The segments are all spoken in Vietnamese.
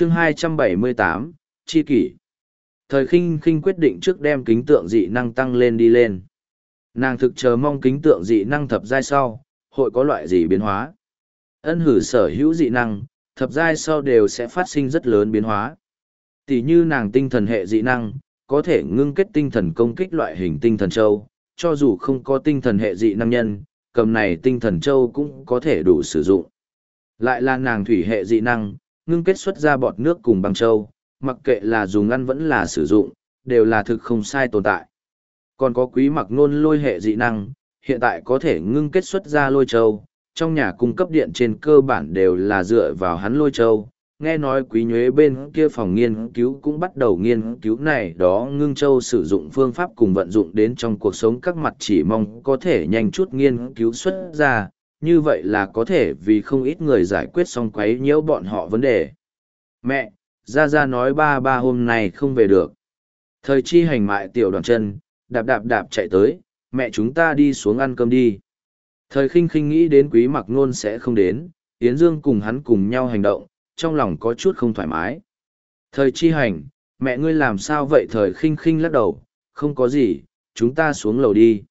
chương 278, Chi kỷ. Thời khinh khinh quyết định trước đem kính tượng dị năng tăng lên đi lên. Nàng thực chờ mong kính tượng dị năng thập giai sau, hội có loại gì biến hóa. Ân hử sở hữu dị năng, thập giai sau đều sẽ phát sinh rất lớn biến hóa. Tỷ như nàng tinh thần hệ dị năng, có thể ngưng kết tinh thần công kích loại hình tinh thần châu, cho dù không có tinh thần hệ dị năng nhân, cầm này tinh thần châu cũng có thể đủ sử dụng. Lại là nàng thủy hệ dị năng, ngưng kết xuất ra bọt nước cùng băng châu, mặc kệ là dùng ăn vẫn là sử dụng, đều là thực không sai tồn tại. Còn có quý mặc nôn lôi hệ dị năng, hiện tại có thể ngưng kết xuất ra lôi châu, trong nhà cung cấp điện trên cơ bản đều là dựa vào hắn lôi châu. Nghe nói quý nhuế bên kia phòng nghiên cứu cũng bắt đầu nghiên cứu này đó ngưng châu sử dụng phương pháp cùng vận dụng đến trong cuộc sống các mặt chỉ mong có thể nhanh chút nghiên cứu xuất ra, như vậy là có thể vì không ít người giải quyết xong quấy nhiễu bọn họ vấn đề. Mẹ, Gia Gia nói ba ba hôm nay không về được. Thời chi hành mại tiểu đoàn chân, đạp đạp đạp chạy tới, mẹ chúng ta đi xuống ăn cơm đi. Thời khinh khinh nghĩ đến quý mặc nôn sẽ không đến, Yến Dương cùng hắn cùng nhau hành động, trong lòng có chút không thoải mái. Thời chi hành, mẹ ngươi làm sao vậy thời khinh khinh lắc đầu, không có gì, chúng ta xuống lầu đi.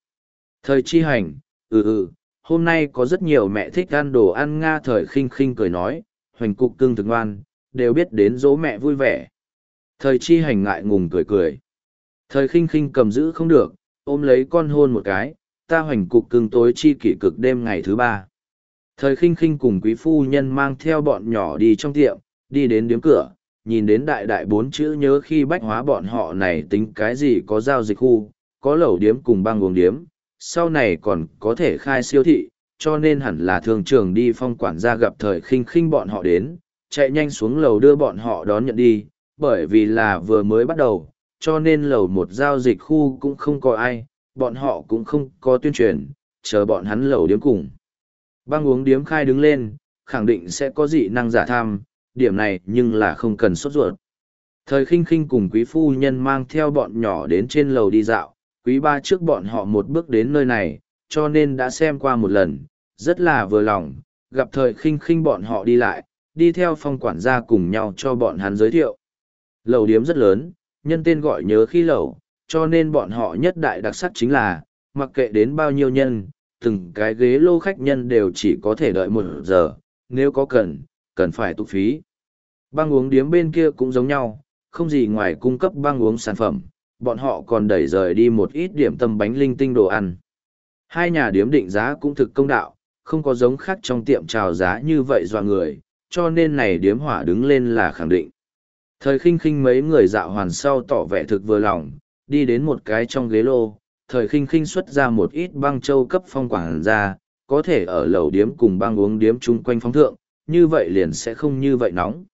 Thời chi hành, ừ ừ, hôm nay có rất nhiều mẹ thích ăn đồ ăn Nga thời khinh khinh cười nói, hoành cục cưng thực ngoan, đều biết đến dỗ mẹ vui vẻ. Thời chi hành ngại ngùng cười cười. Thời khinh khinh cầm giữ không được, ôm lấy con hôn một cái, ta hoành cục cưng tối chi kỷ cực đêm ngày thứ ba. Thời khinh khinh cùng quý phu nhân mang theo bọn nhỏ đi trong tiệm, đi đến điếm cửa, nhìn đến đại đại bốn chữ nhớ khi bách hóa bọn họ này tính cái gì có giao dịch khu, có lẩu điếm cùng băng uống điếm, sau này còn có thể khai siêu thị, cho nên hẳn là thường trường đi phong quản gia gặp thời khinh khinh bọn họ đến, chạy nhanh xuống lầu đưa bọn họ đón nhận đi, bởi vì là vừa mới bắt đầu, cho nên lầu một giao dịch khu cũng không có ai, bọn họ cũng không có tuyên truyền, chờ bọn hắn lầu điếm cùng. Băng uống điếm khai đứng lên, khẳng định sẽ có dị năng giả tham, điểm này nhưng là không cần sốt ruột. Thời khinh khinh cùng quý phu nhân mang theo bọn nhỏ đến trên lầu đi dạo, quý ba trước bọn họ một bước đến nơi này, cho nên đã xem qua một lần, rất là vừa lòng, gặp thời khinh khinh bọn họ đi lại, đi theo phong quản gia cùng nhau cho bọn hắn giới thiệu. Lầu điếm rất lớn, nhân tên gọi nhớ khi lầu, cho nên bọn họ nhất đại đặc sắc chính là, mặc kệ đến bao nhiêu nhân, từng cái ghế lô khách nhân đều chỉ có thể đợi một giờ, nếu có cần, cần phải tụ phí. Băng uống điếm bên kia cũng giống nhau, không gì ngoài cung cấp băng uống sản phẩm, bọn họ còn đẩy rời đi một ít điểm tâm bánh linh tinh đồ ăn. Hai nhà điếm định giá cũng thực công đạo, không có giống khác trong tiệm trào giá như vậy dọa người, cho nên này điếm hỏa đứng lên là khẳng định. Thời khinh khinh mấy người dạo hoàn sau tỏ vẻ thực vừa lòng, đi đến một cái trong ghế lô, thời khinh khinh xuất ra một ít băng châu cấp phong quảng ra, có thể ở lầu điếm cùng băng uống điếm chung quanh phóng thượng, như vậy liền sẽ không như vậy nóng.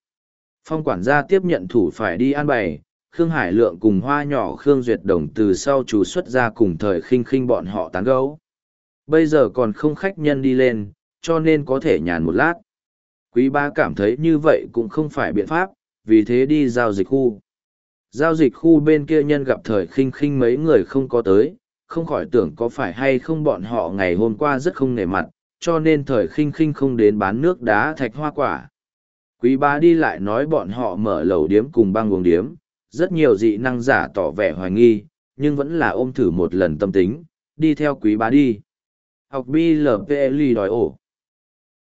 Phong quản gia tiếp nhận thủ phải đi an bày, Khương Hải Lượng cùng hoa nhỏ Khương Duyệt Đồng từ sau chủ xuất ra cùng thời khinh khinh bọn họ tán gấu. Bây giờ còn không khách nhân đi lên, cho nên có thể nhàn một lát. Quý ba cảm thấy như vậy cũng không phải biện pháp, vì thế đi giao dịch khu. Giao dịch khu bên kia nhân gặp thời khinh khinh mấy người không có tới, không khỏi tưởng có phải hay không bọn họ ngày hôm qua rất không nể mặt, cho nên thời khinh khinh không đến bán nước đá thạch hoa quả. Quý ba đi lại nói bọn họ mở lầu điếm cùng băng uống điếm, rất nhiều dị năng giả tỏ vẻ hoài nghi, nhưng vẫn là ôm thử một lần tâm tính, đi theo quý bá đi. Học BLPLI đòi ổ.